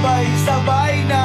sabay-sabay na